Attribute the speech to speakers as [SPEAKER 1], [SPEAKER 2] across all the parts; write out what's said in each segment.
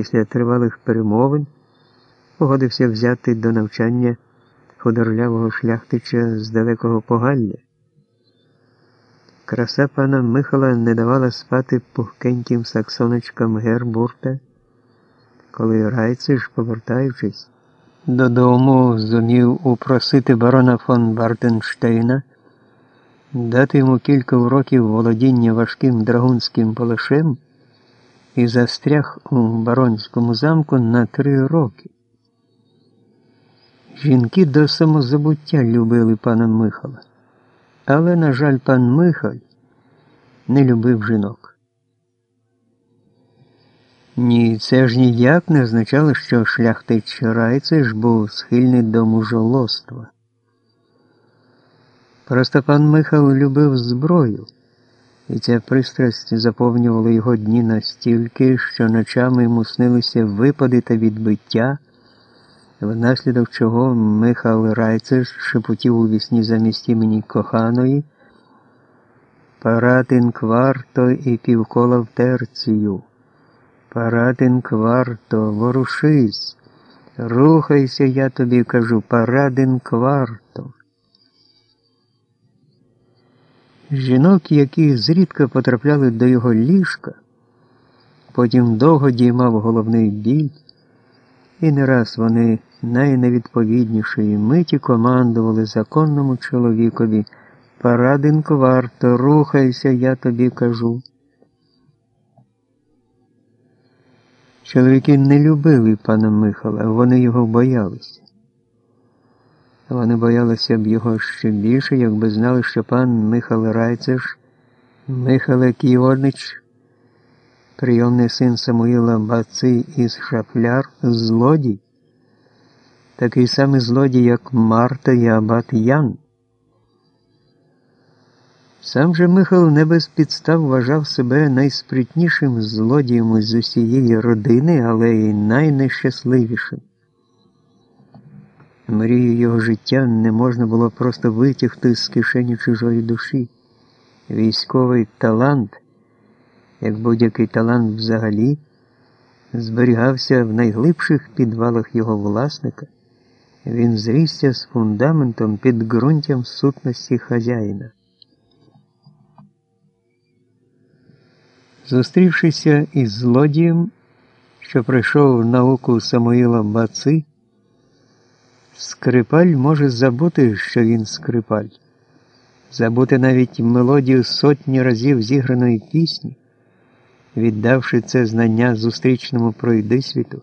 [SPEAKER 1] після тривалих перемовин погодився взяти до навчання худорлявого шляхтича з далекого погалля. Краса пана Михала не давала спати пухкеньким саксоночкам Гербурта, коли Райциш, повертаючись, додому зумів упросити барона фон Бартенштейна дати йому кілька уроків володіння важким драгунським полошем і застряг у баронському замку на три роки. Жінки до самозабуття любили пана Михала, але, на жаль, пан Михаль не любив жінок. Ні, це ж ніяк не означало, що шляхтич Райцеш був схильний до мужолоства. Просто пан Михал любив зброю, і ця пристрасть заповнювала його дні настільки, що ночами йому снилися випади та відбиття, внаслідок чого Михал Райцеш шепотів у вісні замість імені коханої, Паратин кварто і півкола в терцію. Парадин кварто, ворушись, рухайся, я тобі кажу, парадин кварто. Жінок, які зрідка потрапляли до його ліжка, потім довго діймав головний біль, і не раз вони найневідповіднішої миті командували законному чоловікові Парадинку варто, рухайся, я тобі кажу. Чоловіки не любили пана Михала, вони його боялися. Вони боялися б його ще більше, якби знали, що пан Михал Райцеш, Михайле Кіонич, прийомний син Самуїла Баци із Шафляр, злодій, такий самий злодій, як Марта і Абат Ян. Сам же Михайло не без підстав вважав себе найспритнішим злодієм з усієї родини, але й найнещасливішим. Мрію його життя не можна було просто витягти з кишені чужої душі. Військовий талант, як будь-який талант взагалі, зберігався в найглибших підвалах його власника. Він зрісся з фундаментом під ґрунтям сутності хазяїна. Зустрівшися із злодієм, що прийшов науку Самуїла Баци, скрипаль може забути, що він скрипаль, забути навіть мелодію сотні разів зіграної пісні, віддавши це знання зустрічному пройдисвіту.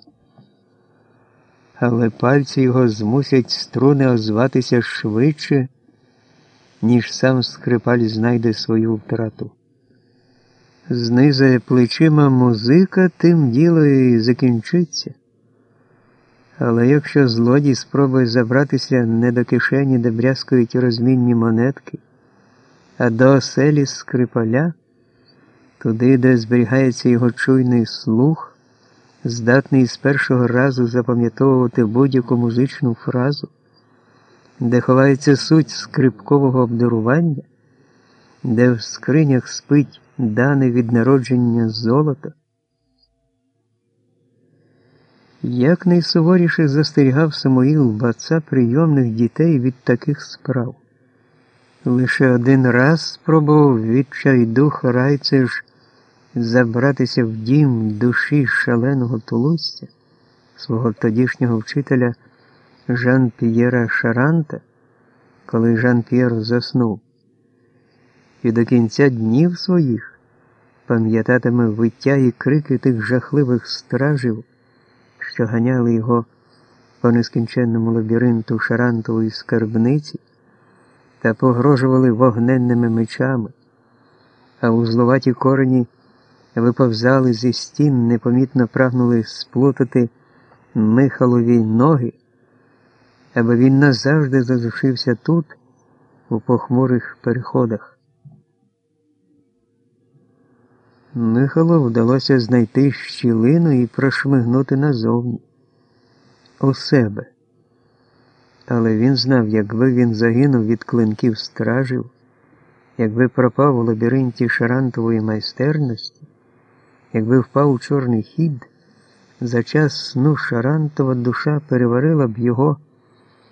[SPEAKER 1] Але пальці його змусять струни озватися швидше, ніж сам скрипаль знайде свою втрату. Знизає плечима музика, тим діло і закінчиться. Але якщо злодій спробує забратися не до кишені, де брязкають розмінні монетки, а до оселі скрипаля, туди, де зберігається його чуйний слух, здатний з першого разу запам'ятовувати будь-яку музичну фразу, де ховається суть скрипкового обдарування, де в скринях спить дане від народження золота. Як найсуворіше застерігав Самуїл баца прийомних дітей від таких справ. Лише один раз спробував відчайдух райцеж забратися в дім душі шаленого тулустя, свого тодішнього вчителя Жан П'єра Шаранта, коли Жан П'єр заснув і до кінця днів своїх пам'ятатиме виття і крики тих жахливих стражів, що ганяли його по нескінченному лабіринту шарантової скарбниці та погрожували вогненними мечами, а узловаті корені виповзали зі стін, непомітно прагнули сплутати Михалові ноги, аби він назавжди задушився тут, у похмурих переходах. Михайлу вдалося знайти щілину і прошмигнути назовні у себе. Але він знав, якби він загинув від клинків стражів, якби пропав у лабіринті шарантової майстерності, якби впав у чорний хід, За час сну Шарантова душа переварила б його